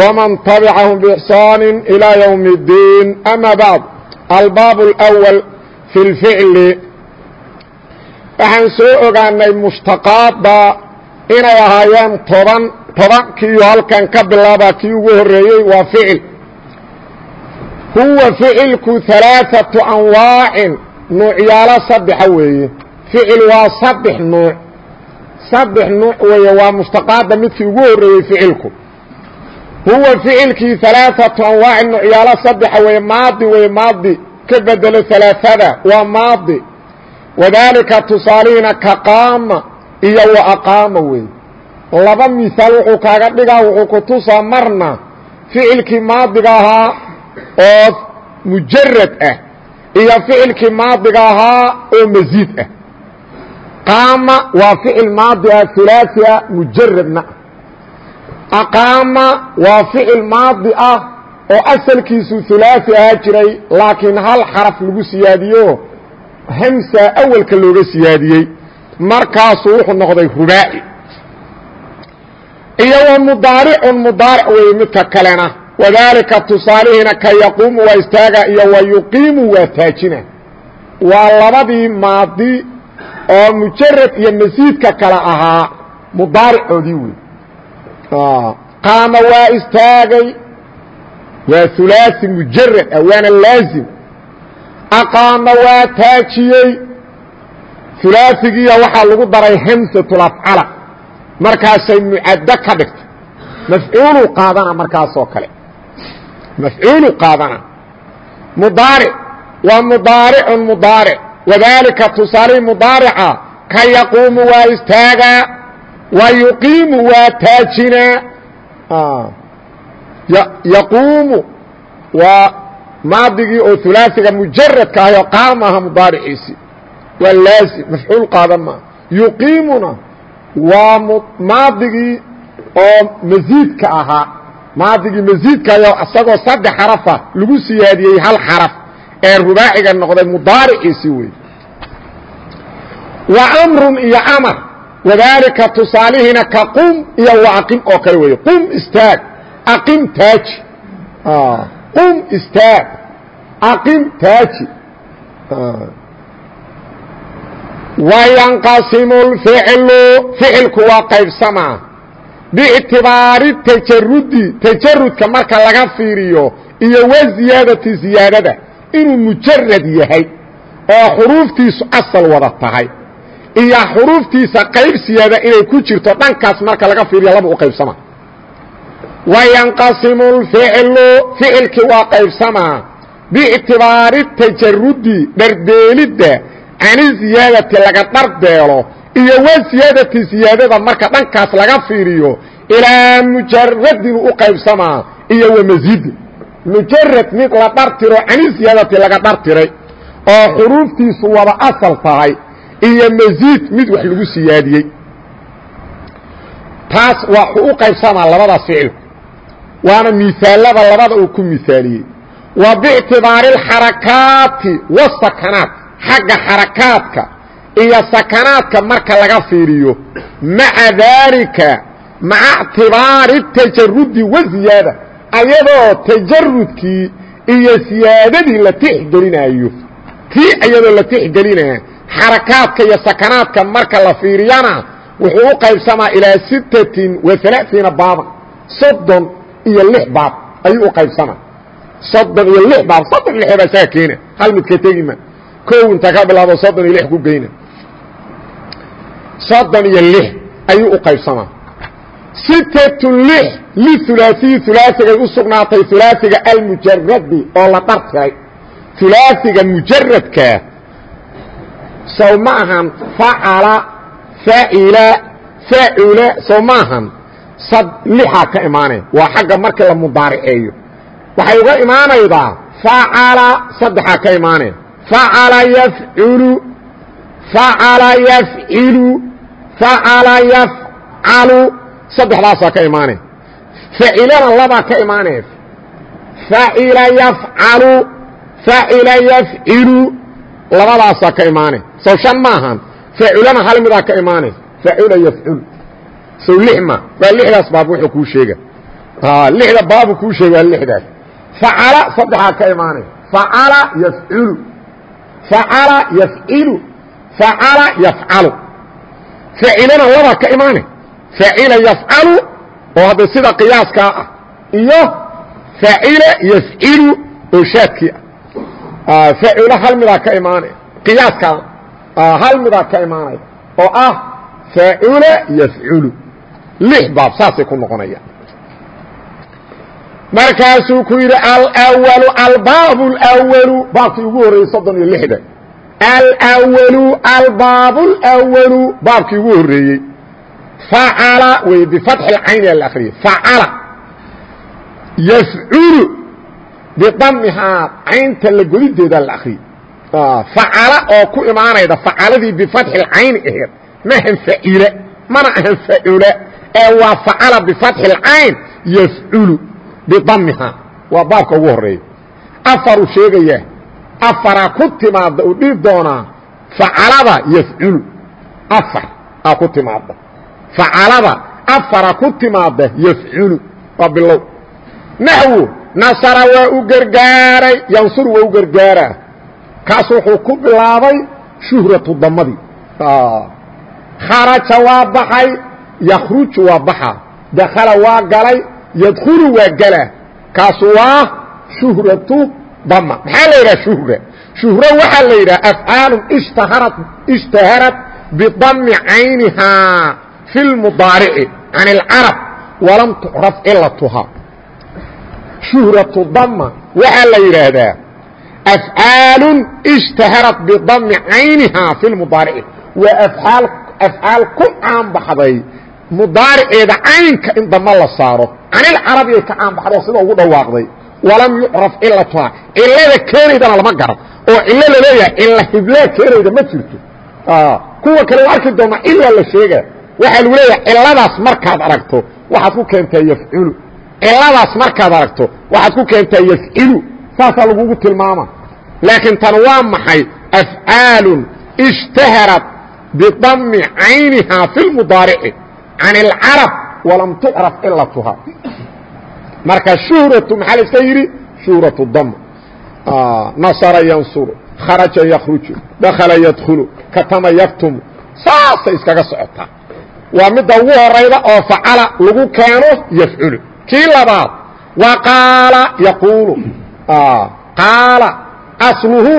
ومن تبعهم بإحسان إلى يوم الدين أما بعد الباب الأول في الفعل waxaan soo ogaanay mushtaqaadda inay ahaayeen toban tobankiiyo halkan ka bilaaba kii ugu horeeyey waa ficil huwa ficilku ثalaaثaةu anwaacin nuucyaalo saddexa weeye ficil waa saddex nuuc saddex nuuc weeye waa mushtaqaadda midkii ugu horeeyey ficilku huwa ficilkii alaaatu anwaaci nucyaalo saddexa weye maadi weye maadi ka bedelo alaaada waa maadi. Wadaalika tusaalihiina ka qaama iyo wa aqaama wey laba misaal wuxuu kaaga dhigaa wuxuu ku tusaa marna ficilkii maadiga ahaa oo mujarad ah iyo ficilkii maadiga ahaa oo masiid ah. Qaama waa ficil maadi ah ulaasi ah mujaradna aqaama waa ficil maadi ah oo asalkiisu ulaasi ahaa jiray laakiin hal xaraf lagu siyaadiyo hamsa awalka looga siyaadiyey. Markaasuu wuxuu noqday rubaaci. Iyo wa mudaaricun mudaaric weeye midka kalena. Wadaalika tusaalihiina ka yaquumu waa istaaga iyo wa yuqiimu waa taajina. Waa labadii maadi oo mujarad iyo masiidka kale ahaa mudaaricoodii wey qaama waa istaagay waa ulaasi mujarad ah waana laazim aqaama waa taajiyey ulaasigiiya waxaa lagu daray hamsatulafcala markaasay mucaddo ka dhigtay mafcuulu qaadana markaasoo kale mafcuulu qaadana mudaaric waa mudaaricun mudaaric wadaalika tusaalihii mudaarica ka yaquumu waa istaagaa ويقيiم waa taajinaa يquumu waa maadigii oo ثuلaaثiga mujaradka ahy oo qaam aha mudaariciisi waa laazim mafcuul qaadan maa yuqiimuna waa maadigii oo masiidka ahaa maadigii masiidka ayo isagoo saddex xarafa lagu siyaadiyey hal xaraf ee rubaaciga noqday mudaariciisi wey wa أmru iyo amar wadaalika tusaalihiina ka qum iyo waaqim oo kale weeye qum istaag aqim taaji qum istaag aqim taaji wayanqasimu lficlu ficilku waa qaybsamaa biictibaari tajarudi tajarudka marka laga fiiriyo iyo wa ziyaadati ziyaadada inuu mujarad yahay oo xuruuftiisu asal wada tahay iyo xuruuftiisa qayb siyaada inay ku jirto dhankaas marka laga fiiriyo laba u qaybsama. Wayanqasimu lficlu ficilkii waa qaybsamaa biictibaari tajarudi dhardeelidda cani ziyaadati laga dhardeelo iyo wa ziyaadati ziyaadada marka dhankaas laga fiiriyo ilaa mujaradin u qaybsamaa iyo wamazidi mujarad mid la dhartiro cani ziyaadati laga dhartiray oo xuruuftiisu wada asal tahay iyo mزيid mid wax lagu siyaadiyey taas waxuu u qaybsamaa labadaas ficilku waana miثaalada labada uu ku miثaaliyey wa bاctibaari الxarakaati والsakanaat xagga xarakaadka iyo sakanaadka marka laga fiiriyo maعa daalika maca اctibaari التajarudi waziyaada ayadoo tajarudkii iyo siyaadadii la tixgelinayo tii ayadoo la tixgelinaya xarakaadka iyo sakanaadka marka la fiiriyana wuxuu u qaybsamaa ilaa sittatin wa alaaثiina baaban soddon iyo lix baab ayuu u qaybsamaa. Soddon iyo lix baab soddon lix baa isaga keena. Hal mid ka tegima kow inta ka bilaabo soddon iyo lix ku geyna soddon iyo lix ayuu u qaybsamaa. Sitatun lix liulaasiyi ulaasigay u sugnaatay ulaasiga almujaradi oo la dhartiray ulaasiga mujaradkaa sow ma ahan facala facila facula sow ma ahan sad lixaa ka imaanaya waa xagga marka la mudaariceeyo. Waxay uga imaanaydaa facala saddexaa ka imaaneen facala yafculu facala yafcilu facala yafcalu saddexdaasaa ka imaaneen facilana labaa ka imaaneen facila yafcalu facila yafcilu labadaasaa ka imaaneen sow shan maahan facilana hal midaa ka imaaneen facila yafcul. Sow lix ma. Waa lixdaas baab wuxuu kuu sheega lixda baabu kuu sheega waa lixdaas facala saddexaa ka imaanay facala yafculu. Facala yafcilu. Facala yafcalu. Facilana labaa ka imaanay facila yafcalu oo hadda sida qiyaaskaa ah iyo facila yafcilu oo shaadkii ah facula hal midaa ka imaanay qiyaaska hal midaa ka imaanay oo ah faacula yafculu lix baab saasay ku noqonaya markaasuu ku yidhi alwalu albaabu lwalu baabkii ugu horreeyey soddon iyo lixda alwalu albaabu lwalu baabkii ugu horreeyey facala wey bifatxi lcayni a la akriyey facala yafculu bidamihaa caynta la godideeda la akriyey facala oo ku imaanayda facaladii bifatxi اcayni aheed maahan facile mana ahan facula ee waa facala bifatxi اcayn yafculu bidamiha waa baabka ugu horreeya afaruu sheegayaa afaraa ku timaadda uu dhihi doonaa facalada yafculu afar aa ku timaadda facalada afara ku timaadda yafculu waa nasara waa u gargaaray yansuru waa u gargaaraa kaas wuxuu ku bilaabay shuhratu damadii kharaja waa baxay yakhruju waa baxa. Dakhala waa galay ydkulu waa gela kaasu waa shuhratu dama maxaa la yidhaha shuhra shuhro waxaa la yidhaha afcaalu ishtaharat ishtaharat bidami caynihaa fi lmudaarici can اlcarab walam tucraf cilatuhaa shuhratu dama waxaa la yidhaahdaa afcaalu ishtaharat bidami caynihaa fi lmudaarici waa aal afcaal ku caanbaxday mudaariceeda caynka in dama la saaro. Canilcarabiyay ka caanbaxdo sida ugu dhawaaqday. Walam yucraf cilatuhaa cilada keenaydana lama garan oo cilo la leeyahay cilo hiblaa keenayda ma jirto. Kuwa kale u arki doona cilaa la sheega waxaa lagu leeyahay ciladaas markaad aragto waxaad ku keentaa yafculu ciladaas markaad aragto waxaad ku keentaa yafcilu saasaa lagugu tilmaama laakiin tan waa maxay? Afcaalun ishtaharat bidami caynihaa fi lmudaarici can اlcarab walam tucraf cilatuhaa marka shuhratu maxaa la iska yidhi? Shuhratu dam. Nasara yansuru kharaja yakruju dakhala yadkhulu katama yaktumu. Saasay iskaga socotaa. Waa midda ugu horayda oo facala lagu keeno yafculu kii labaad wa qaala yaquulu qaala asluhu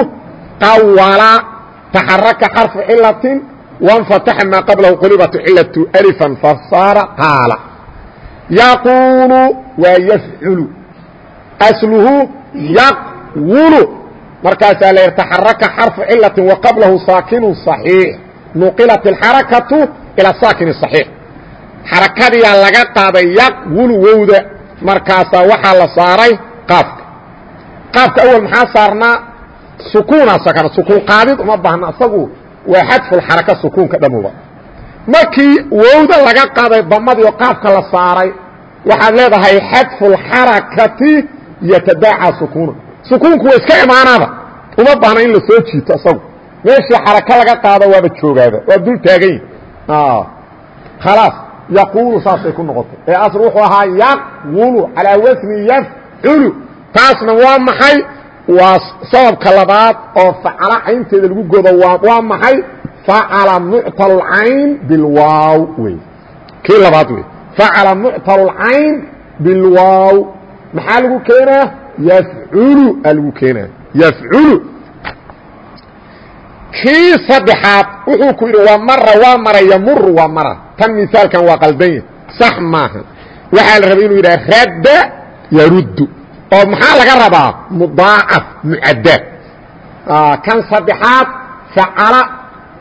qawala taxaraka xarfu cilatin وانفتح mا qبلh qلبت cلة ألفا فصاaر قاaل يقuل waa يفعل أسلهu يقول markaasaa l تحركa حرف ciلة وqبلh sاkن صحيiح نqلت الحaركة إلى sاkن صحيiح xarakadiyaa laga qaaday yaqwulu wowda. Markaasaa waxaa la saaray qaafka qaafka awal maxaa saarnaa? Sukuunaa sakana. Sukuun qaadid uma baahna isagu waa xadfulxaraka sukuunka dhamuba markii wowda laga qaaday damadii oo qaafka la saaray waxaad leedahay xadfulxarakati yatadaacaa sukuuna. Sukuunku waa iska imaanaaba. Uma baahna in la soo jiito isagu meeshii xaraka laga qaado waaba joogaaba waa dul taagan yahi khalaas yaquulu saasay ku noqotay ee asr wuxuu ahaa yaqulu calىa wasni yafculu taasna waa maxay waa sababka labaad oo facala caynteeda lagu godo waa maxay facala muctal cayn bilwaaw wey kii labaad wey facala muctal cayn bilwaaw maxaa lagu keenaa yafculu aa lagu keenaa yafculu kii saddexaad wuxuu ku yidhi waa mara waa mara yamuru waa mara. Tan misaalkan waa qaldanya sax maaha. Waxaa la rabay inuu yidhaha radda yaruddu. Oo maxaa laga rabaa? Mudaacaf mucaddaad kan saddexaad facala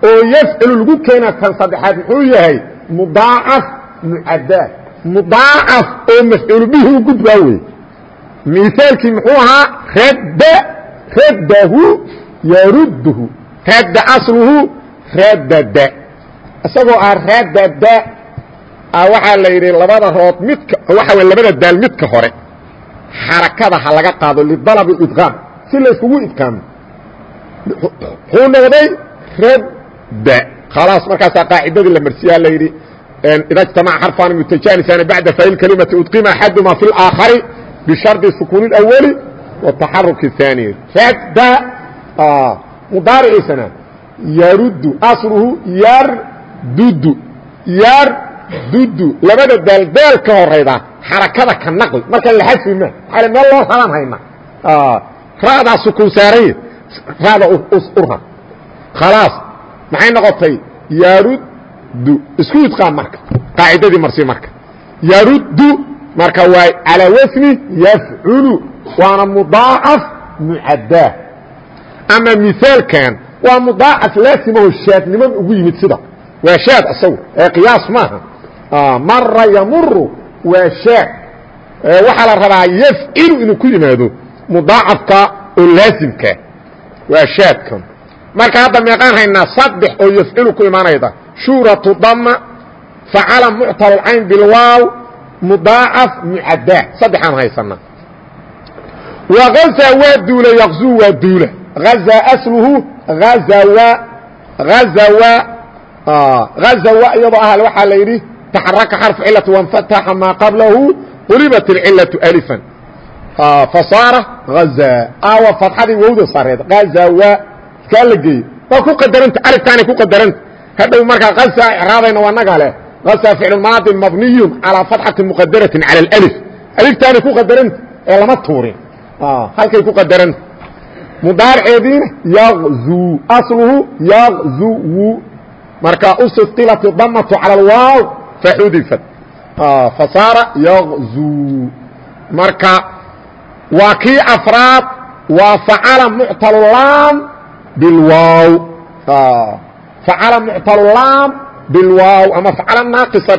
oo yafcelu lagu keena kan saddexaad muxuu yahay mudaacaf mucaddaad mudaacaf oo mafcuul bihi u gudbaa wey miaalkii muxuu ahaa radda raddahu yarudhu radda asluhu raddada isagoo ah raddada waxaa la yidhi labada rood midka waxa w labada daal midka hore xarakada ha laga qaado lidalabi idqaam si la iskugu idqaamo wuxuu noqday radda khalaas markaasaa qaacidadii la marsiyaa la yidhi ida اجtamaca xarفan mutajaanisaani baعda fail kalimati udqima axaduma fi اlآakhari bishardi sukuun اأwli wataxaruki الثaaniy radda mudaariciisana yaruddu asluhu yardudu yardudu labada daal daal ka horayda xarakada ka naqli. Markaan la xadfi ma aa meel loo raban hayna. Ra'daa sukuun saaranya ra'da urha khalaas maxay noqotay? Yaruddu isku idqaam marka. Qaacidadii marsi marka. Yaruddu marka waa calaa wasni yafculu waana mudaacaf mucaddaa ama miaalkan waa mudaacaf laasimaho shaadnimo ugu yimid sida. Waa shaad asagu ee qiyaas maaha. Ah, Mara yamuru waa shaad. Waxaa la rabaa yafcilu inuu ku yimaado mudaacafka oo laasimka. Waa shaadkan marka hadda meeqaan haynaa saddex oo yafcilu ku imaanayda. Shuuratu dama facala muctal cayn bilwaaw mudaacaf mucadaa saddexaan haysanaa waqaza waa duula yaqzuu waa duula غزى أسلهu غزوى غزوى غزوى iyadoo ah waxaa la yidhi تaxركa xرف ciلة وانفتح mا qabلahu qلبت الciلة ألفا فصاaر غزى aw فaتxadii wowda sareed غزوى kaa la geeyey waa ku qadaranta aliftaanay ku qadaranta hadhow markaa غزى عراadayna waa naga leh غزى فiعل maaضi مبنiي عalى فتحaةi مqadaraةi عalى الألف aliftaanay ku qadaranta ee lama tuurin halkay ku qadaranta mdaarceediina yzuu aluhu yzuu marka usilat damatu calى waaw faxudifat fasaara yzuu marka waa kii afraad waa facala muctalulaam bilwaaw facala muctalulaam bilwaaw ama facala naaqisa.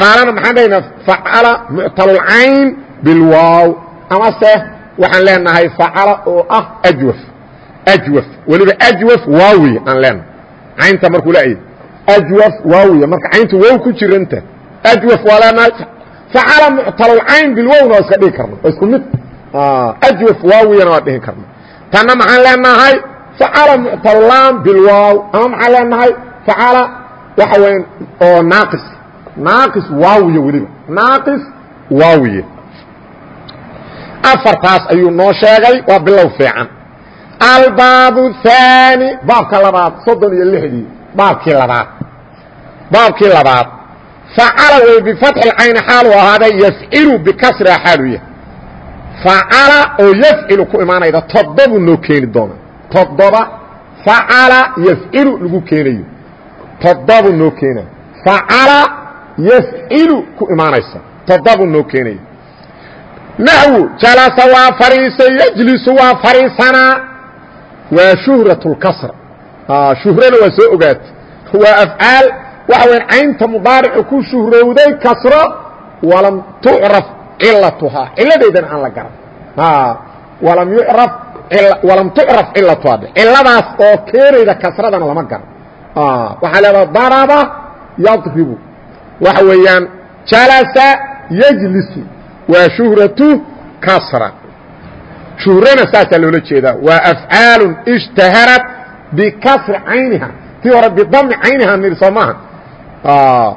Qaalana maxaan dhahaynaa facala muctalulcayn bilwaaw amase waxaan leenahay facala oo ah ajwaf. Ajwaf. Weliba ajwaf waawiy aan leenahay. Caynta markuu leeyahy ajwaf waawiya marka cayntu wow ku jiranta ajwaf waa leenahay. Facala muctalulcayn bilwowna waa iska dhihi karna waa isku mid? Ajwaf waawiyana waa dhihi karna tanna maxaan leenahay facala muctalulaam bilwaaw ama maxaan leenahay facala waxa weya oo naaqis. Naaqis waawiya weliba. Naaqis waawiya afartaas ayuu noo sheegay waa bilow fiican albaab الثaanي baabka labaad soddon iyo lixdii baabkii labaad baabkii labaad facala wey bifatxi اcayni xaalu ahaaday yafcilu bikasriha xaalu yahay facala oo yafcilu ku imaanayda toddobuu noo keeni doona toddoba facala yafcilu lagu keenayo toddobuu noo keenayo facala yafcilu ku imaanaysa toddobuu noo keenayo naxwu jalasa waa fadhiisay yejlisu waa fadhiisanaa waa shuhraة اlkasra shuhrana waa soo ogaatay waa afcaal waxa weya caynta mudaaricu ku shuhrowday kasro walam tucraf cilatuhaa ciladeydana aan la garan walam yuraf walam tucraf cilatuhaa ciladaas oo keenayda kasradana lama garan waxaa leedaha daraba yadribu waxa weeyaan jalasa yejlisu waa shuhratu kasra. Shuhrana saasaa loola jeedaa waa afcaalu ishtaharat bikasri cayniha tii hore bidami cayniha nidhi soo maaha.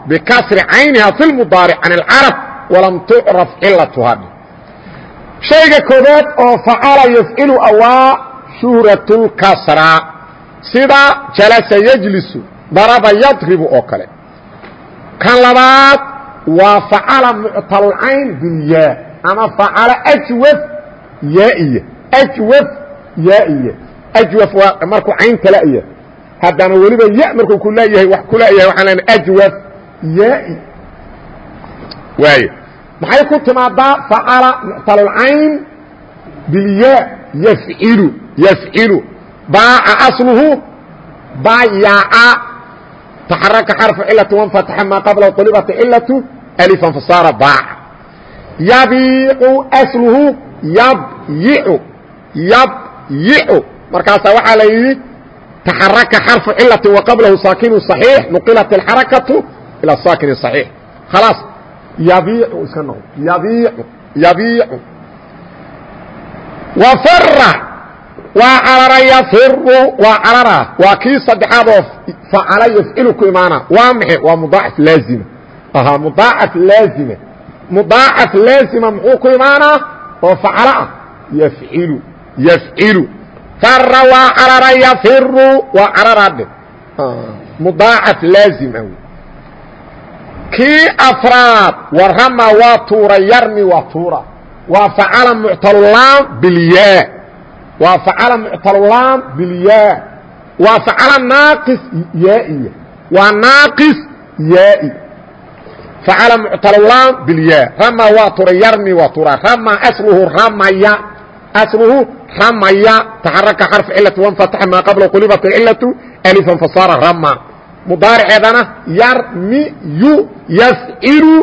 Bikasri cayniha fi lmudaaric can اlcarab walam tucraf cilatuhaa shayga koobaad oo facala yafcilu awaa shuhrat اlkasra sida jalasa yejlisu daraba yadribu oo kale. Kan labaad waa facala muctalcayn bilyaa ama facala ajwaf yaaiya ajwaf yaaiya ajwaf waa markuu caynta la'ya haddana weliba ya markuu ku leeyahay wax ku leeyahay waxaan lena ajwaf yaai waay maxay ku timaadaa facala muctalcayn bilyaa yafcilu yafcilu baaca asluhu bayaca taxaraka xarfu cilati wanfataxa maa qabla qulibata cilatu alifan fasaara baaca yabiicu asluhu yabyicu yabyicu markaasaa waxaa la yidhi taxaraka xarfu cilati wa qablahu saakinu صaxiix nuqilat اxarakatu ilى saakin صaxiix khalaas yabiicu iska noqo yabiicu yabiicu wafara waa carara yafiru waa carara waa kii saddexaad oo facala yafcilu ku imaana. Waa maxe waa mudaacaf laazima. Aha mudaacaf laazima. Mudaacaf laazima muxuu ku imaanaa oo facala ah yafcilu yafcilu. Fara waa carara yafiru waa carara dhe mudaacaf laazim ah kii afraad warama waa tuura yarmi waa tuura. Waa facala muctalulaam bilyaa waa facala muctalulaam bilyaa waa facala naaqis yaaiya waa naaqis yaai facala muctalulaam bilyaa rama waa tuura yarmi waa tuura rama asluhu ramaya asluhu ramaya taxaraka xarfu cilati wanfataxa maa qabla qulibat cilatu alifan fasaara rama. Mudaariceedana yarmiyu yafcilu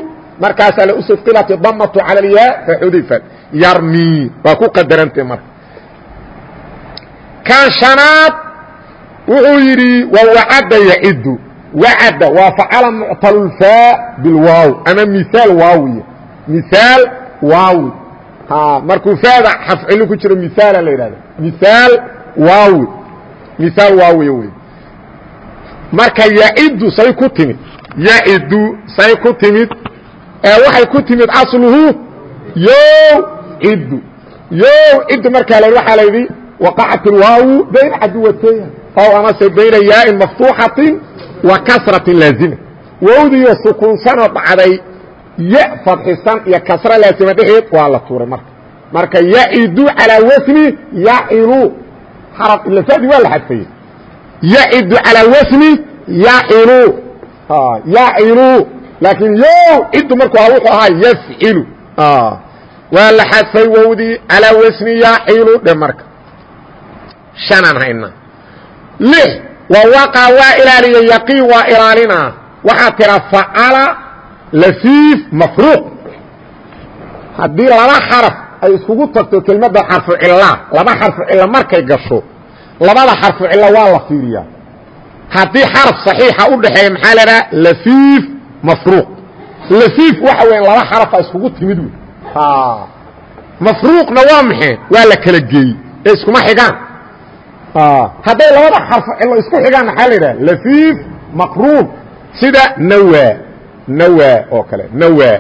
markaasaa la usufqilati damatu cala alyaa faxudifat yarmi. Waa ku qadarantay marka kan shanaad wuxuu yidhi waa wacadda yacidu. Wacadda waa facala muctalulfaa bilwaaw ama miaal waawiya miaal waawi markuu faada xafcilo ku jiro miaala la yidhahda miaal waawi miaal waawiya wey marka yacidu say ku timid. Yacidu say ku timid. Ee waxay ku timid asluhu yow ciddu yow ciddu markaa la waxaa la waqacat ilwaawu bayna caduwatayn ow amase bayna yaain maftuuxatin wa kasratin laazima wowdiiyo sukuunsanoo dhacday ya fadxisan iyo kasra laazima dhexeed waa la tuuray marka marka yacidu calaa wasni yacilu xaraf ilafadi waa la xadfayey yacidu calaa wasni yacilu yacilu laakiin yo ciddu marku a wuxuu ahaa yafcilu waa la xadfay wowdii calaa wasni yacilu dhe marka shanaan hayna. Lix waa waqa waa ilaaliya yaqiin waa ilaalinaa waxaa tira facala lafiif mafruuq. Haddii laba xaraf ay iskugu tagto kelmadda xarfu cila laba xarfu cilo markay gasho labada xarfu cilo waa la fiiriyaa. Haddii xaraf صaxiixa u dhaxeeya maxaa la dhaha lafiif mafruuq. Lafiif waxa weya laba xarafa iskugu timid wey mafruuqna waa maxay? Waa la kala geeyey. Ee iskuma xigaan hadday labada xarfo cilo isku xigaan maxaa la yidhaha lafiif maqruub sida nawa nawa oo kale. Nawa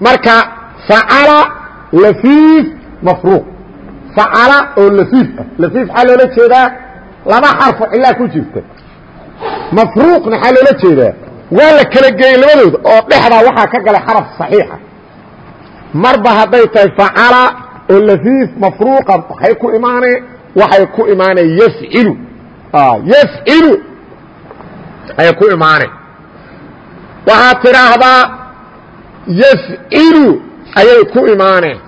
marka facala lafiif mafruuq facala oo lafiif ah. Lafiif maxaa loola jeedaa? Laba xarfo cilaa ku jirta. Mafruuqna waxaa loola jeedaa? Waa la kala geeyey labadooda oo dhexdaa waxaa ka galay xaraf صaxiixa marba hadday tahay facala oo lafiif mafruuqa waxay ku imaanee waxay ku imaanee yafcilu yafcilu ayay ku imaaneen. Waxaad tidhaahdaa yafcilu ayay ku imaaneen.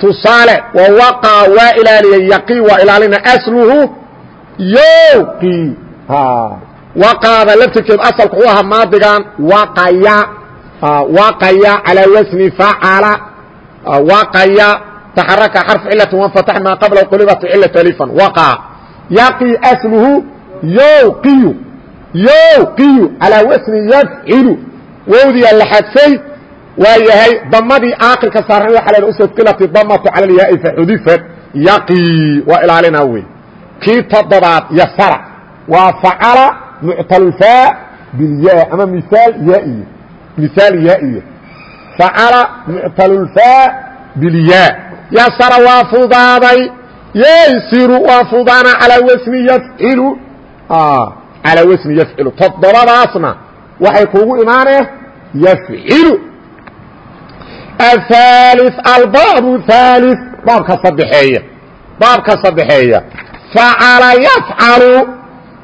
Tusaale wawaqaa waa ilaaliyay yaqiin waa ilaalina asluhu yoqi waqaada laftirkeed asalku u ahaa maadigan waqaya. Waqaya calaa wasni facala waqaya taxaraka xarf cilati wanfatax maa qabla qulibat cilat alifan waqa yaqi asluhu yowqiyu yowqiyu calaa wasni yafcilu wowdiyaa la xadfay waa yahay damadii aakirka saarnay waxa la usodqilati damatu cala lyaai faxudifat yaqi waa ilaalinaa wey kii toddobaad yasara waa facala muctalfaa bilya ama miaal yaaiy miaal yaaiya facala muctalulfaa bilyaa yasara waa fudaaday yaysiru waa fudaana calaa wasni yafcilu calaa wasni yafcilu toddobadaasna waxay kuugu imaaneen yafcilu ahaali albaabu haali baabka saddexeeya. Baabka saddexeeya. Facala yafcalu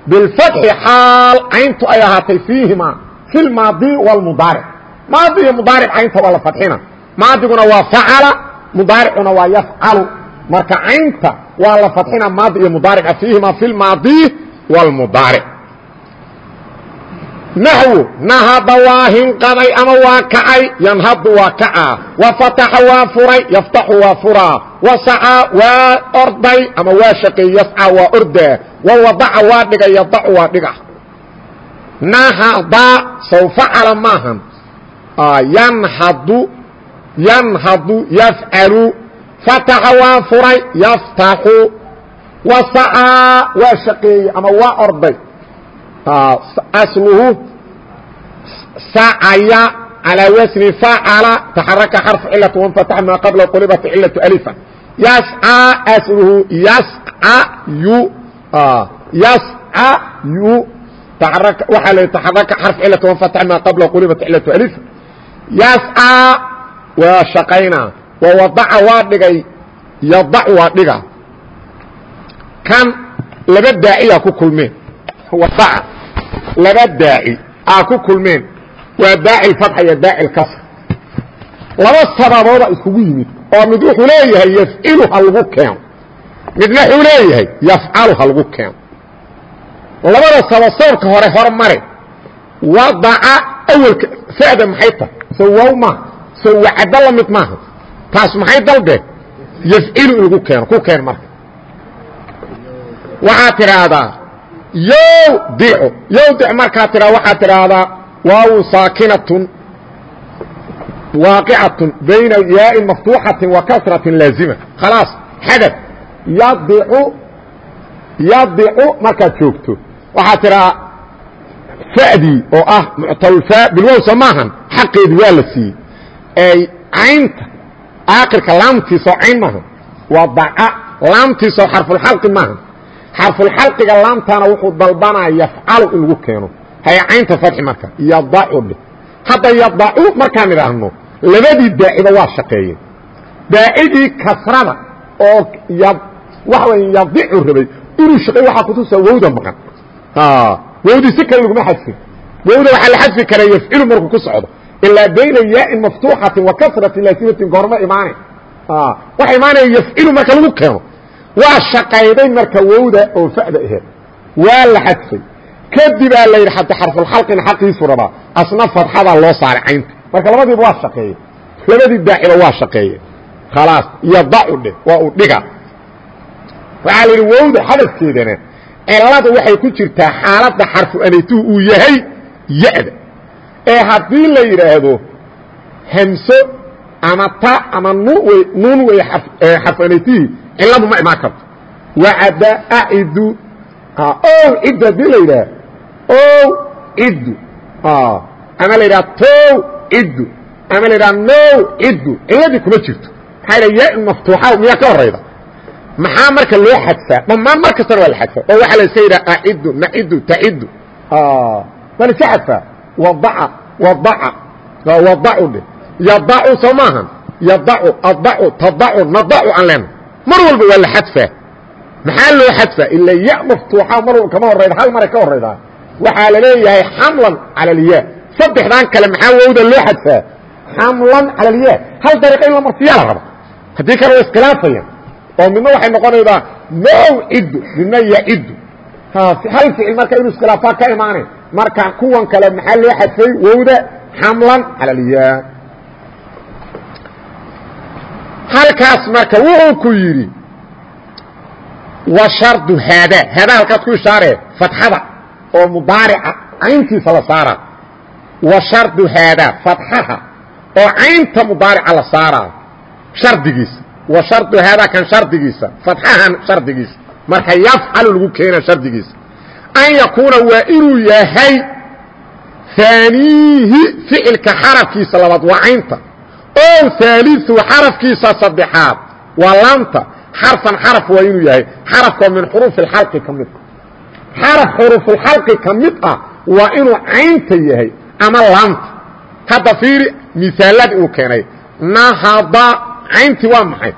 bilfatxi xaal. Cayntu ay ahaatay fiihima fi lmaadi wاlmudaaric maadi iyo mudaaric caynta waa la fadxina. Maadiguna waa facala mudaaricuna waa yafcalu. Marka caynta waa la fadxina maadi iyo mudaarica fiihima fi lmaadi wاlmudaaric naxwu nahada waa hinqaday ama waa kacay yanhadu waa kacaa. Wa fataxa waa furay yaftaxu waa furaa. Wa sacaa waa orday ama waa shaqeey yascaa waa ordaa wa wadaca waa dhigay yadacu waa dhiga nahada saw maahan yanhadu yanhadu yafcalu fataxa waa furay yaftaxu wa sacaa waa shaqeeyey ama waa orday. Asluhu sacaya calىa wasni facala taxaraka xarfu cilati wanfatax maa qabla qulibat cilatu alifa. Yascaa asluhu yascayu yascayu waxaa la taxaraka xarfu cilati wanfatax maa qabla qulibat cilatu alifa. Yascaa waa shaqaynaa wawadaca waa dhigay yadac waa dhiga. Kan laba daaciyaa ku kulmeen. Wadaca laba daaci aa ku kulmeen. Waa daaci fatxa iyo daaci kasr. Laba sababooda iskugu yimid oo mid wuxuu leeyahay yafcilu ha lagu keeno. Midna wuxuu leeyahay yafcalu ha lagu keeno. Labada sabab sababka hore hor mare wadaca awelka fa'da maxay tahay? So wow maaha so wacaddo la mid maaha taas maxay dalbeen yafcilu in lagu keeno ku keen marka waxaad tidhaahdaa yowdicu yowdic markaad tidhaa waxaad tidhaahdaa waaw saakinatun waaqicatun bayna yaain maftuuxatin wa kasratin laazima khalaas xadad yadicu yadicu markaad joogto waxaad tidhahaa fa'dii oo ah muctalulfaa bilwow soo maahan xaqeedi waa la siiyey ay caynta aakirka laamtiisoo cayn maaha. Waa daca laamtiisoo xarfulxalqi maaha. Xarfulxalqiga laamtaana wuxuu dalbanaa yafcalu in lagu keeno. Haycaynta fadxi marka yadacu dhe hadda yadacu markaan idhaahno labadii daaciba waa shaqeeyeen daacidii kasrada oo waxa way yadicu rabay inuu shaqeey waxaa kutusa wowda maqan. Wowdii si kale laguma xadfin. Wowda waxaa la xadfi karaa yafcilu markuu ku socdo ilaa bayna yaain maftuuxatin wa kasrati laasimatin goorma imaane waxa imaanaya yafcilu marka lagu keeno waa shaqayday marka wowda oo fa'da aheed waa la xadfay kadibaa la yidhi hadda xarfulxalqina xaqiisu rabaa asna fadxadaa loo saaray caynta marka labadiiba waa shaqeeye labadii daaciba waa shaqeeye khalaas yadacu dheh waa uu dhiga waxaa la yidhi wowda xadafkeedana cilada waxay ku jirtaa xaaladda xarfu anaytuhu uu yahay ya-da ee haddii la yidhaahdo hamso ama ta ama nuun wey xarfu anaytihii ciladu ma imaan karto. Wacada acidu o ciddu haddii la yidhaah o ciddu ama la yidhaha tow ciddu la yidhaha now ciddu kuma jirto. Maxaa yidha yaa maftuuxa miyaa ka horayda maxaa marka loo xadfaa? Dhammaan mar kastana waa la xadfaa. Oo waxaa la iska yidhaha aciddu naciddu taciddu waa la iska wadaca wadaca wadacu dhe yadacu soo maahan yadacu adacu tadacu nadacu aan leena mar walba waa la xadfaa maxaa loo xadfaa ila ya maftuuxa mar walba kama horayda hal maray ka horaydaa waxaa la leeyahay xamlan cala alyaa saddexdan kale maxaa wowda loo xadfaa xamlan cala alyaa hal dariiqa in la marsiyaa la raba. Haddii kale waa iskhilaafayaan oo midna waxay noqonaydaa mawciddu midna yaciddu hal ficil marka inuu iskhilaafaa ka imaanay marka kuwan kale maxaa loo xadfay? Wowda xamlan cala alyaa halkaas marka wuxuu ku yidhi wa shardu haadaa haadaa halkaas ku ishaaree fatxada oo mudaarica cayntiisa la saara wa shardu haadaa fatxaha oo caynta mudaarica la saaraa. Shardigiisa. Wa shardu haadaa kan shardigiisa. Fatxahan shardigiisa marka yafcalu lagu keena shardigiisa an yakuuna waa inuu yahay aaniihi ficilka xarafkiisa labaad waa caynta. Oo aaliu xarafkiisa saddexaad waa laamta xarfan xaraf waa inuu yahay. Xarafkoo min xuruufi alxalqi ka mid a xaraf xuruufulxalqi ka mid ah waa inuu caynta yahay ama laamta hadda fiiri miaaladi uu keenay. Nahada cayntii waa maxay?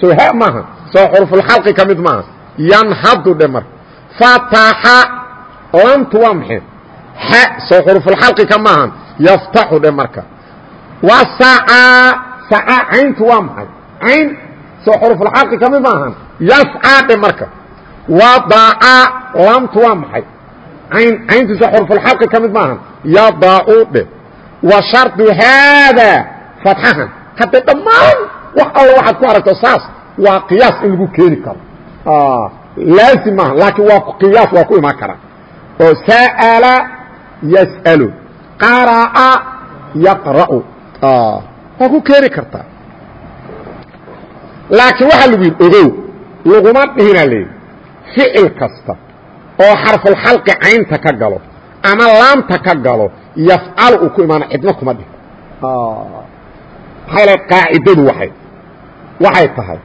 Soha maaha soo xuruufulxalqi ka mid maaha. Yanhadu dhe marka. Fataxa laamtu waa maxay x soo xuruufulxalqi ka maahan. Yaftaxu dhe marka. Wasacaa sacaa cayntu waa maxay cayn soo xurufulxaqi ka mid maahan. Yascaa dhe marka. Wadaca laamtu waa maxay cayn cayntiisa xurfulxalqi ka mid maahan. Yadau dhe. Wa shardu haadaa fatxahan hadda dhammaan wax alla waxaad ku aragto saas waa qiyaas in lagu keeni karo. Laazim maaha laakiin waa qiyaas waa ku imaan karaa oo sa'ala yas'alu qara'a yaqra'u. Waa ku keeni kartaa laakiin waxaa lagu yidhi ogow laguma dhihinaa layidhi ficil kasta oo xarfulxalqi caynta ka galo ama laamta ka galo yafcalu uu ku imaana cidna kuma dhihin. Maxaa la qaacidadu waay waxay tahay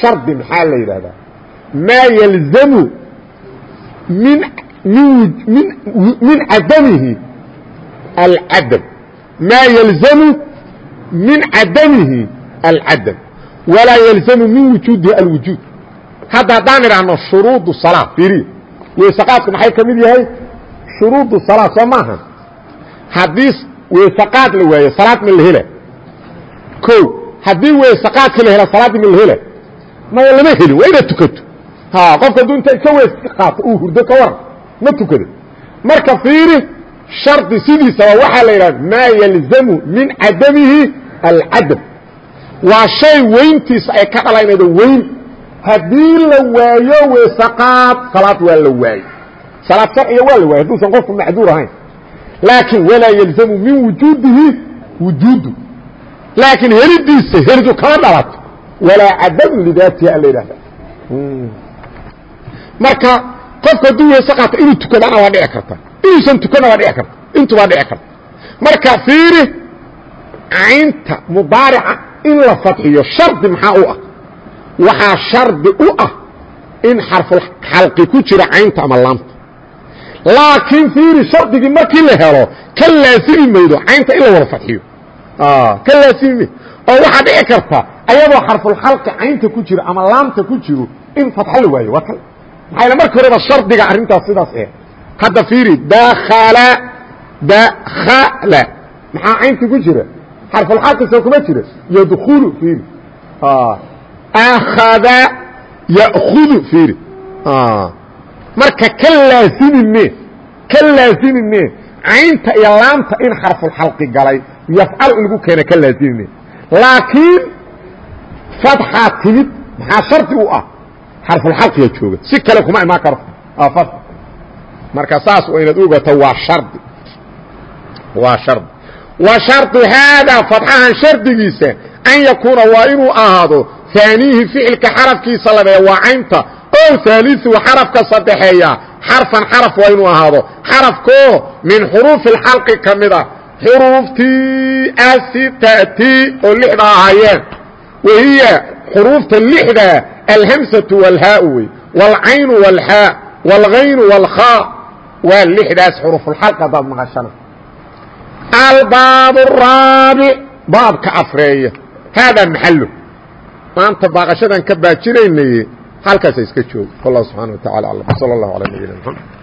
shardi maxaa la yidhaahdaa maa yalzamu min min min cadamihi alcadam. maa yalzamu min cadamihi alcadam. walaa yalzamu min wujuudihi alwujuud. hadda haddaan idhaahno shuruudu salaa fiiriya weysaqaadku maxay ka mid yahay? shuruudu salaa soo maaha. haddii weysaqaad la waayo salaad ma la hela. o haddii weysaqaadka la hela salaaddii ma la hela maya lama helin waa inaad tukato qofka hadduu ka weys qaato uu hurdo ka waran ma tukado marka fiiri shardi sidiisaba waxaa la yidhahda maa yalzamu min cadamihi alcadam waa shay weyntiisa ay ka dhalaynaydo weyn haddii la waayo weysaqaad salaad waa la waayo salaad sharciga waa la waayo hadduusan qofku macduur ahayn laakiin walaa yalzamu min wujuudihi wujuudu laakiin helidiisa helidu kama dhalato walaa cadamu lidaatiha ala yidhahda marka qofku hadduu weyse qaato inuu tukadana waa dhici karta inuusan tukana waa dhici karta intubaa dhici karta marka fiiri caynta mudaarica in la fadxiyo shardi maxaa u ah waxaa shardi u ah in xarfulxalqi ku jira caynta ama laamta laakiin fiiri shardigii markii la helo ka laasimi maydo caynta in la wada fadxiyo ka laasimi oo waxaa dhici karta ayadoo xarfulxalqi caynta ku jiro ama laamta ku jiro in fatxo la waayo waa kan. Maxaa marka horeba shardiga arrintaas sidaas eh. Hadda fiiri dakala dakala maxaa caynta ku jira? Xarfulxalqi soo kuma jira. Yadkulu fiiri. Akhada ya'kudu fiiri. Marka ka laasimine ka laasimine caynta iyo laamta in xarfulxalqi galay yafcal in lagu keena ka laasimine laakiin fadxaa timid maxaa shardi u ah? Xarfulxalqiga jooga. Si kale kuma imaan karo. Marka saas waa inaad ogato waa shardi waa shardi wa shardu haadaa fadxahan shardigiisa an yakuuna waa inuu ahaado aaniihi ficilka xarafkiisa labee waa caynta. Oo aaliu xarafka sadexeeya xarfan xaraf waa inuu ahaado. Xarafkoo min xuruufi اxalqi ka mida xuruuftii asitati oo lixda ahaayeen wahiya xuruufta lixdaa alhamsatu walhaau wey walcaynu walxaa walhaynu walkhaa waa lixdaas xurufulxalq hadaad maqashana albaab araabic baabka afreeya haadaa maxalo maanta baaqashadan ka baajinaynaye halkaasa iska jooga wallah subxana wa tacala alam sal اllah alaa nabiyina mxamed